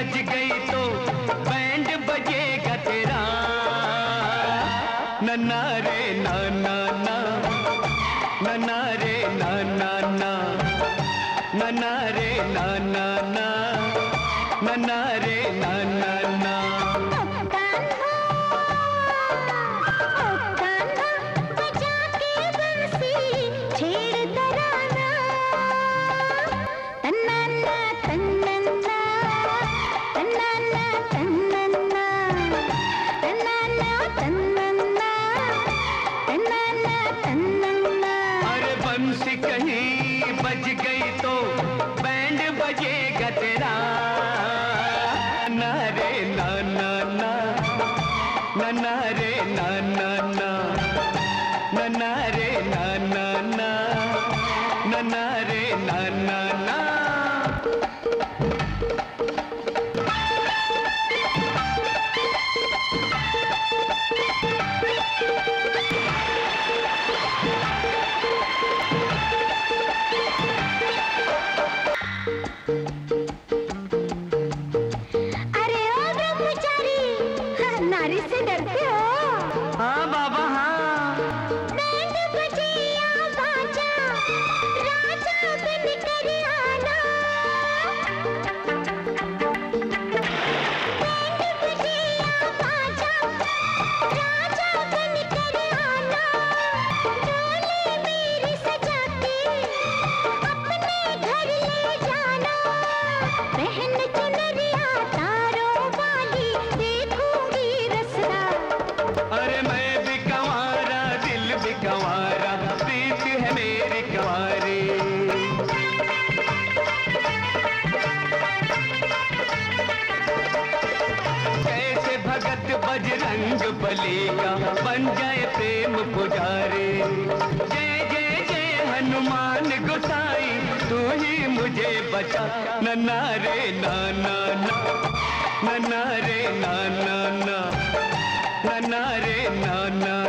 बज गई तो बैंड बजेगा तेरा। नन्ना रे नाना ना नन्ना रे नाना ना नन्ना रे नाना बजेगा तेरा राजा बन कर आना बली का बन जाए प्रेम पुजारे। जय जय जय हनुमान गोसाई, तू ही मुझे बचा। नन्ना रे ना ना नन्ना रे ना ना नन्ना रे ना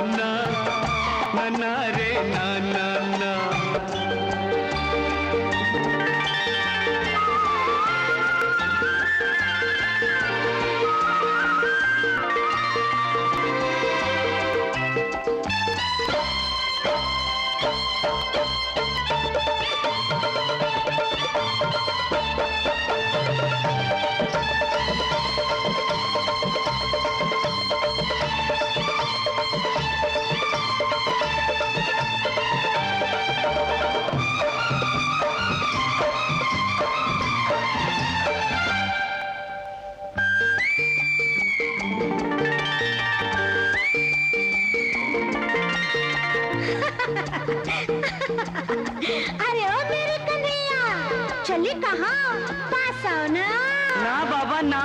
अरे ओ मेरे कन्हैया चली कहाँ? पास आओ ना। ना बाबा ना।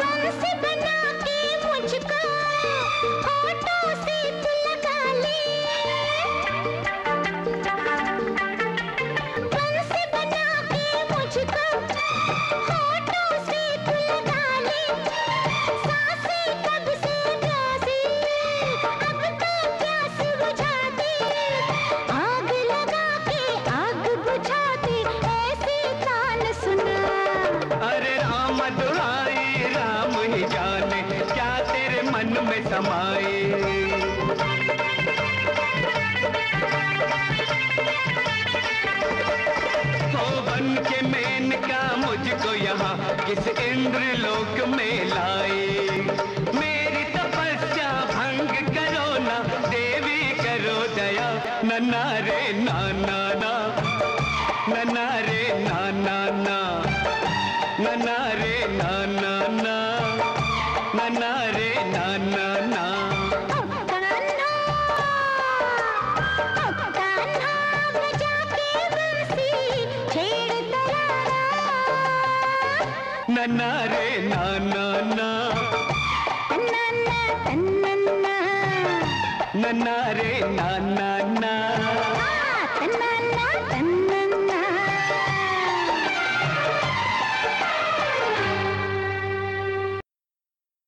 बंसी बना के मुझको होठों से तू लगा ले। समाए तो बन के मेन का मुझको यहाँ किस इंद्र लोक में लाए। मेरी तपस्या भंग करो ना, देवी करो दया नन्ना रे, ना ना ना। नन्ना रे ना ना ना। तन्नन्ना तन्नन्ना नन्ना रे ना ना ना। आ, तन्नन्ना तन्नन्ना